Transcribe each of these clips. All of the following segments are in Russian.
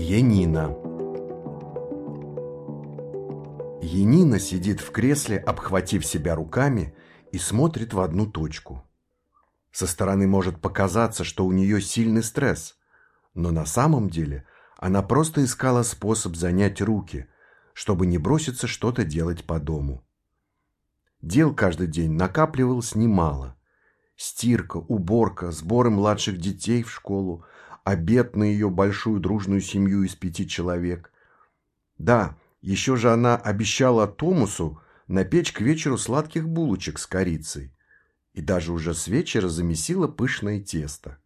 Янина Янина сидит в кресле, обхватив себя руками, и смотрит в одну точку. Со стороны может показаться, что у нее сильный стресс, но на самом деле она просто искала способ занять руки, чтобы не броситься что-то делать по дому. Дел каждый день накапливалось немало. Стирка, уборка, сборы младших детей в школу, обед на ее большую дружную семью из пяти человек. Да, еще же она обещала Томусу напечь к вечеру сладких булочек с корицей. И даже уже с вечера замесила пышное тесто.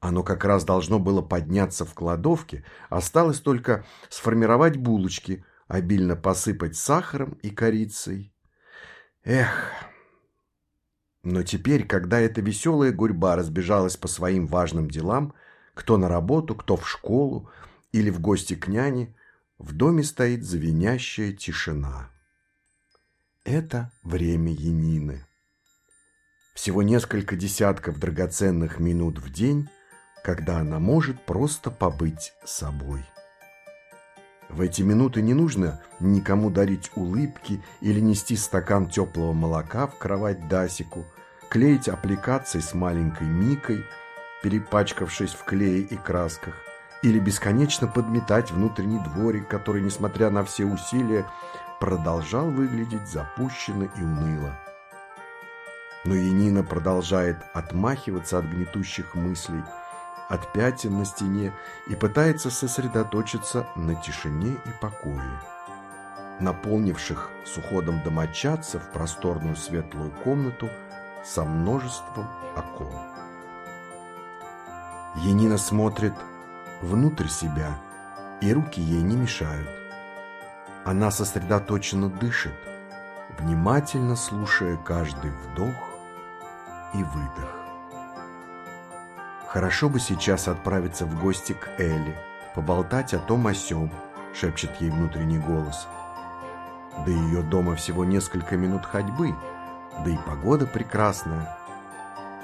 Оно как раз должно было подняться в кладовке, осталось только сформировать булочки, обильно посыпать сахаром и корицей. Эх! Но теперь, когда эта веселая гурьба разбежалась по своим важным делам, кто на работу, кто в школу или в гости к няне, в доме стоит звенящая тишина. Это время Янины. Всего несколько десятков драгоценных минут в день, когда она может просто побыть собой. В эти минуты не нужно никому дарить улыбки или нести стакан теплого молока в кровать Дасику, клеить аппликации с маленькой Микой, перепачкавшись в клее и красках, или бесконечно подметать внутренний дворик, который, несмотря на все усилия, продолжал выглядеть запущенно и уныло. Но Янина продолжает отмахиваться от гнетущих мыслей – от пятен на стене и пытается сосредоточиться на тишине и покое. Наполнивших с уходом домочадцев просторную светлую комнату со множеством окон. Енина смотрит внутрь себя, и руки ей не мешают. Она сосредоточенно дышит, внимательно слушая каждый вдох и выдох. Хорошо бы сейчас отправиться в гости к Элли, поболтать о том о сём, шепчет ей внутренний голос. До ее дома всего несколько минут ходьбы, да и погода прекрасная.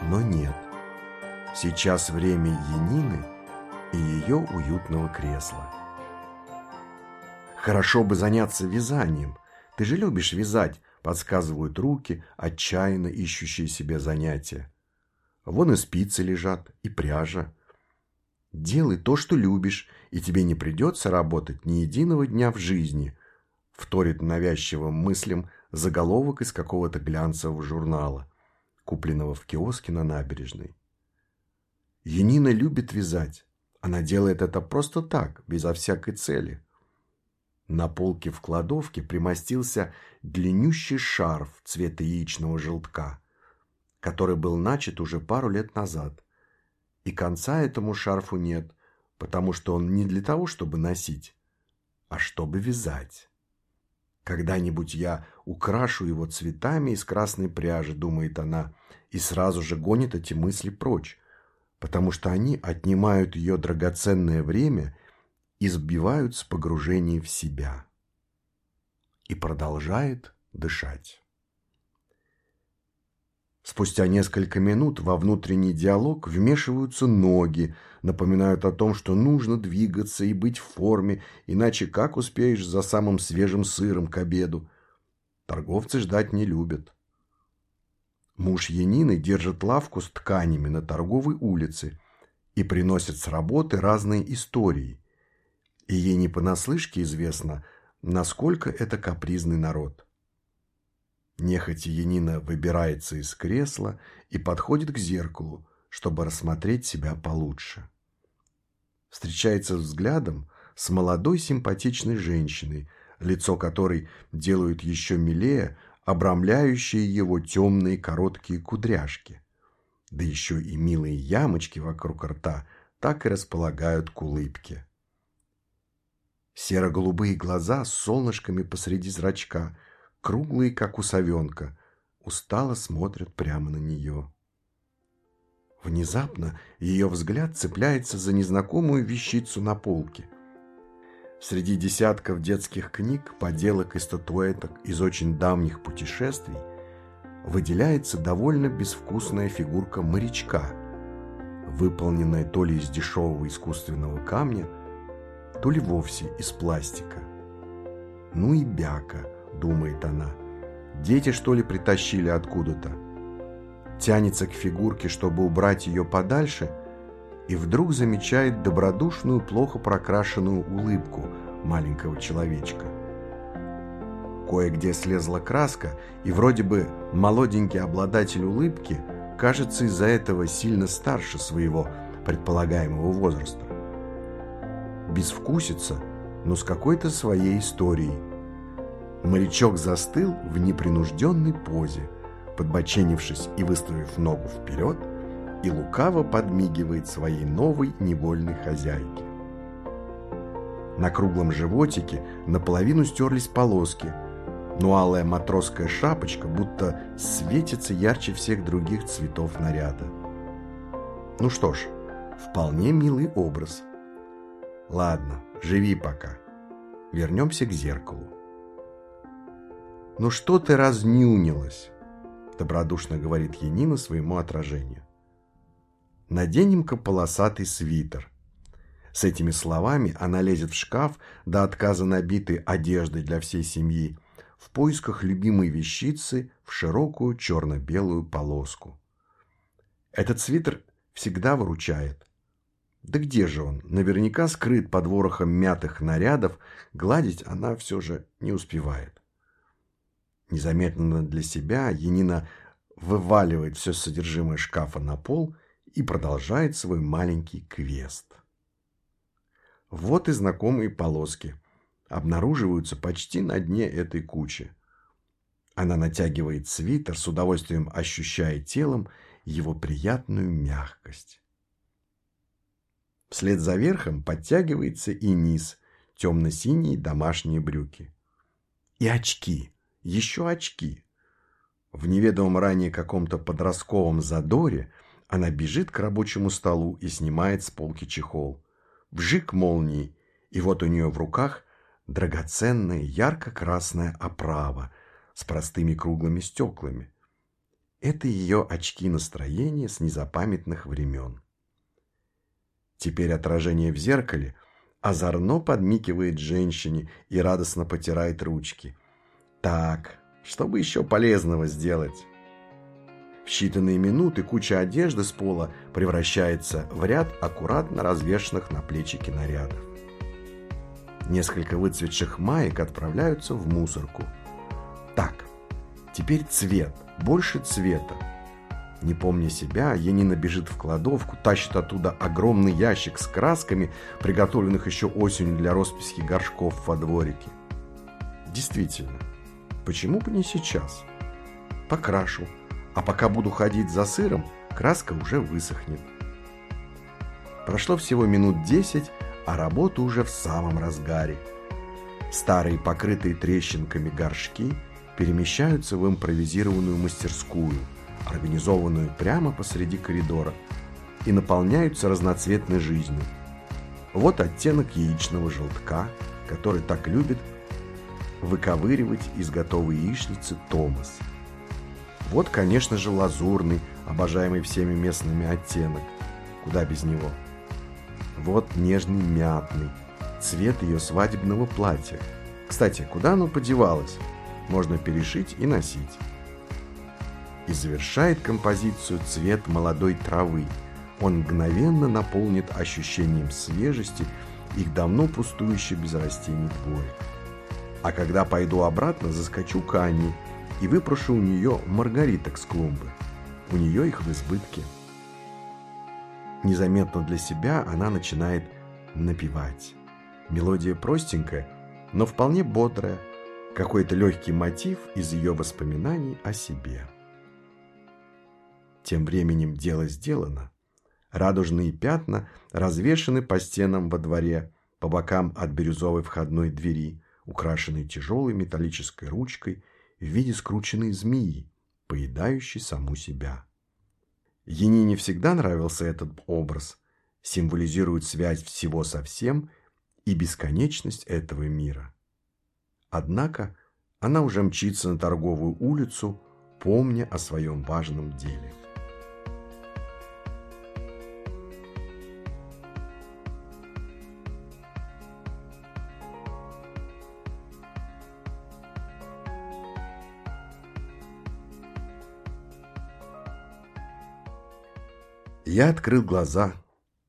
Но нет. Сейчас время Янины и ее уютного кресла. Хорошо бы заняться вязанием. Ты же любишь вязать, подсказывают руки, отчаянно ищущие себе занятия. Вон и спицы лежат, и пряжа. Делай то, что любишь, и тебе не придется работать ни единого дня в жизни, вторит навязчивым мыслям заголовок из какого-то глянцевого журнала, купленного в киоске на набережной. Янина любит вязать. Она делает это просто так, безо всякой цели. На полке в кладовке примостился длиннющий шарф цвета яичного желтка – который был начат уже пару лет назад. И конца этому шарфу нет, потому что он не для того, чтобы носить, а чтобы вязать. Когда-нибудь я украшу его цветами из красной пряжи, думает она, и сразу же гонит эти мысли прочь, потому что они отнимают ее драгоценное время и сбивают с погружения в себя. И продолжает дышать. Спустя несколько минут во внутренний диалог вмешиваются ноги, напоминают о том, что нужно двигаться и быть в форме, иначе как успеешь за самым свежим сыром к обеду? Торговцы ждать не любят. Муж Янины держит лавку с тканями на торговой улице и приносит с работы разные истории. И ей не понаслышке известно, насколько это капризный народ. Нехотя Янина выбирается из кресла и подходит к зеркалу, чтобы рассмотреть себя получше. Встречается взглядом с молодой симпатичной женщиной, лицо которой делают еще милее обрамляющие его темные короткие кудряшки. Да еще и милые ямочки вокруг рта так и располагают к улыбке. Серо-голубые глаза с солнышками посреди зрачка – круглые, как у совенка, устало смотрят прямо на нее. Внезапно ее взгляд цепляется за незнакомую вещицу на полке. Среди десятков детских книг, поделок и статуэток из очень давних путешествий выделяется довольно безвкусная фигурка морячка, выполненная то ли из дешевого искусственного камня, то ли вовсе из пластика. «Ну и бяка», — думает она, — «дети, что ли, притащили откуда-то?» Тянется к фигурке, чтобы убрать ее подальше, и вдруг замечает добродушную, плохо прокрашенную улыбку маленького человечка. Кое-где слезла краска, и вроде бы молоденький обладатель улыбки кажется из-за этого сильно старше своего предполагаемого возраста. Безвкусица, но с какой-то своей историей. Морячок застыл в непринужденной позе, подбоченившись и выставив ногу вперед, и лукаво подмигивает своей новой невольной хозяйке. На круглом животике наполовину стерлись полоски, но алая матросская шапочка будто светится ярче всех других цветов наряда. Ну что ж, вполне милый образ. Ладно, живи пока. Вернемся к зеркалу. «Ну что ты разнюнилась?» добродушно говорит Янина своему отражению. «Наденем-ка полосатый свитер». С этими словами она лезет в шкаф, до отказа набитой одеждой для всей семьи, в поисках любимой вещицы в широкую черно-белую полоску. Этот свитер всегда выручает. Да где же он? Наверняка скрыт под ворохом мятых нарядов, гладить она все же не успевает. Незаметно для себя Енина вываливает все содержимое шкафа на пол и продолжает свой маленький квест. Вот и знакомые полоски обнаруживаются почти на дне этой кучи. Она натягивает свитер, с удовольствием ощущая телом его приятную мягкость. Вслед за верхом подтягивается и низ, темно-синие домашние брюки. И очки, еще очки. В неведомом ранее каком-то подростковом задоре она бежит к рабочему столу и снимает с полки чехол. Вжик молнии, и вот у нее в руках драгоценная ярко-красная оправа с простыми круглыми стеклами. Это ее очки настроения с незапамятных времен. Теперь отражение в зеркале озорно подмикивает женщине и радостно потирает ручки. Так, что бы еще полезного сделать? В считанные минуты куча одежды с пола превращается в ряд аккуратно развешанных на плечики нарядов. Несколько выцветших маек отправляются в мусорку. Так, теперь цвет, больше цвета. Не помня себя, Янина бежит в кладовку, тащит оттуда огромный ящик с красками, приготовленных еще осенью для росписи горшков во дворике. Действительно, почему бы не сейчас? Покрашу, а пока буду ходить за сыром, краска уже высохнет. Прошло всего минут десять, а работа уже в самом разгаре. Старые покрытые трещинками горшки перемещаются в импровизированную мастерскую, организованную прямо посреди коридора, и наполняются разноцветной жизнью. Вот оттенок яичного желтка, который так любит выковыривать из готовой яичницы Томас. Вот, конечно же, лазурный, обожаемый всеми местными оттенок. Куда без него? Вот нежный мятный, цвет ее свадебного платья. Кстати, куда оно подевалось? Можно перешить и носить. И завершает композицию цвет молодой травы. Он мгновенно наполнит ощущением свежести их давно пустующий без растений дворик. А когда пойду обратно, заскочу к Анне и выпрошу у нее маргариток с клумбы. У нее их в избытке. Незаметно для себя она начинает напевать. Мелодия простенькая, но вполне бодрая, какой-то легкий мотив из ее воспоминаний о себе. Тем временем дело сделано. Радужные пятна развешаны по стенам во дворе, по бокам от бирюзовой входной двери, украшенной тяжелой металлической ручкой в виде скрученной змеи, поедающей саму себя. Енине всегда нравился этот образ, символизирует связь всего со всем и бесконечность этого мира. Однако она уже мчится на торговую улицу, помня о своем важном деле. Я открыл глаза,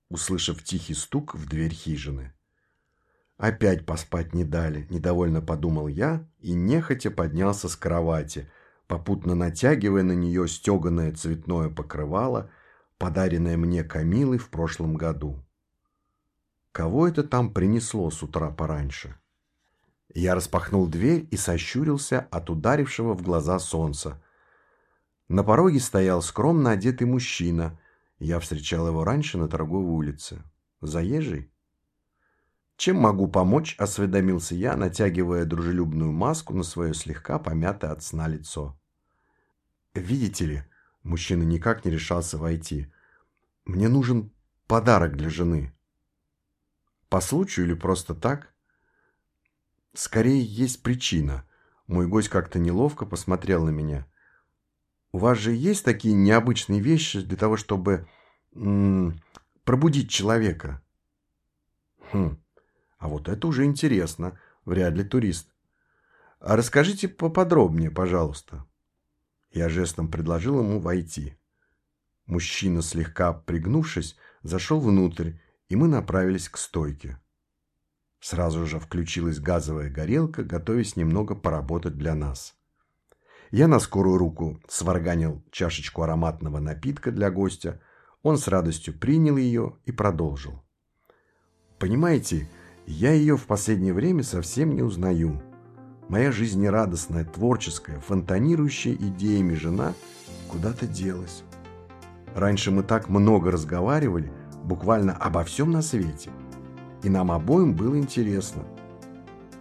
услышав тихий стук в дверь хижины. Опять поспать не дали, недовольно подумал я и нехотя поднялся с кровати, попутно натягивая на нее стеганое цветное покрывало, подаренное мне Камилой в прошлом году. Кого это там принесло с утра пораньше? Я распахнул дверь и сощурился от ударившего в глаза солнца. На пороге стоял скромно одетый мужчина. Я встречал его раньше на торговой улице. Заезжий? «Чем могу помочь?» – осведомился я, натягивая дружелюбную маску на свое слегка помятое от сна лицо. «Видите ли?» – мужчина никак не решался войти. «Мне нужен подарок для жены». «По случаю или просто так?» «Скорее есть причина». Мой гость как-то неловко посмотрел на меня. У вас же есть такие необычные вещи для того, чтобы м пробудить человека? Хм, а вот это уже интересно. Вряд ли турист. А расскажите поподробнее, пожалуйста. Я жестом предложил ему войти. Мужчина, слегка пригнувшись, зашел внутрь, и мы направились к стойке. Сразу же включилась газовая горелка, готовясь немного поработать для нас. Я на скорую руку сварганил чашечку ароматного напитка для гостя. Он с радостью принял ее и продолжил. «Понимаете, я ее в последнее время совсем не узнаю. Моя жизнерадостная, творческая, фонтанирующая идеями жена куда-то делась. Раньше мы так много разговаривали, буквально обо всем на свете. И нам обоим было интересно.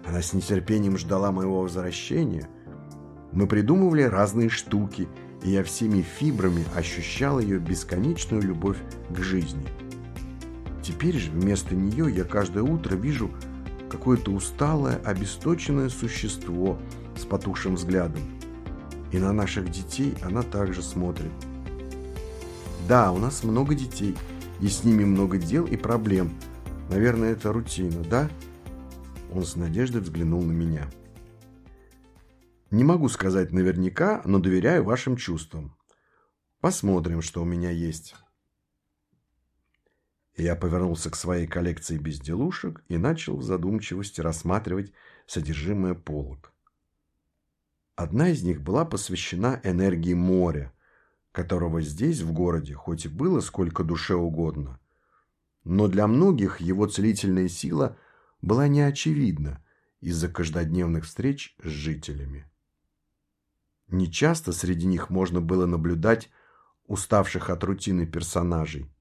Она с нетерпением ждала моего возвращения – мы придумывали разные штуки, и я всеми фибрами ощущал ее бесконечную любовь к жизни. Теперь же вместо нее я каждое утро вижу какое-то усталое, обесточенное существо с потухшим взглядом. И на наших детей она также смотрит. Да, у нас много детей, и с ними много дел и проблем. Наверное, это рутина, да? Он с надеждой взглянул на меня. Не могу сказать наверняка, но доверяю вашим чувствам. Посмотрим, что у меня есть. Я повернулся к своей коллекции безделушек и начал в задумчивости рассматривать содержимое полок. Одна из них была посвящена энергии моря, которого здесь, в городе, хоть и было сколько душе угодно, но для многих его целительная сила была неочевидна из-за каждодневных встреч с жителями. Нечасто среди них можно было наблюдать уставших от рутины персонажей.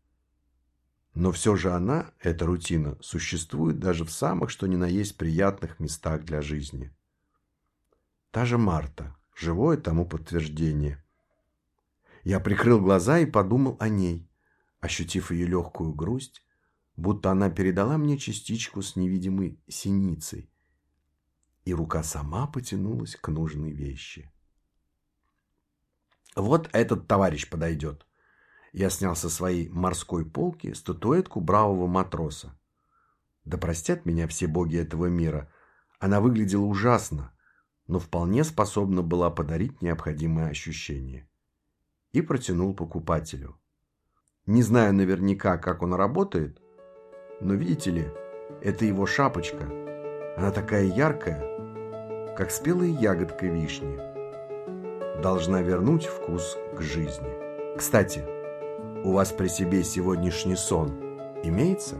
Но все же она, эта рутина, существует даже в самых что ни на есть приятных местах для жизни. Та же Марта, живое тому подтверждение. Я прикрыл глаза и подумал о ней, ощутив ее легкую грусть, будто она передала мне частичку с невидимой синицей, и рука сама потянулась к нужной вещи. Вот этот товарищ подойдет. Я снял со своей морской полки статуэтку бравого матроса. Да простят меня все боги этого мира. Она выглядела ужасно, но вполне способна была подарить необходимое ощущение. И протянул покупателю. Не знаю наверняка, как он работает, но видите ли, это его шапочка. Она такая яркая, как спелая ягодка вишни должна вернуть вкус к жизни. Кстати, у вас при себе сегодняшний сон имеется?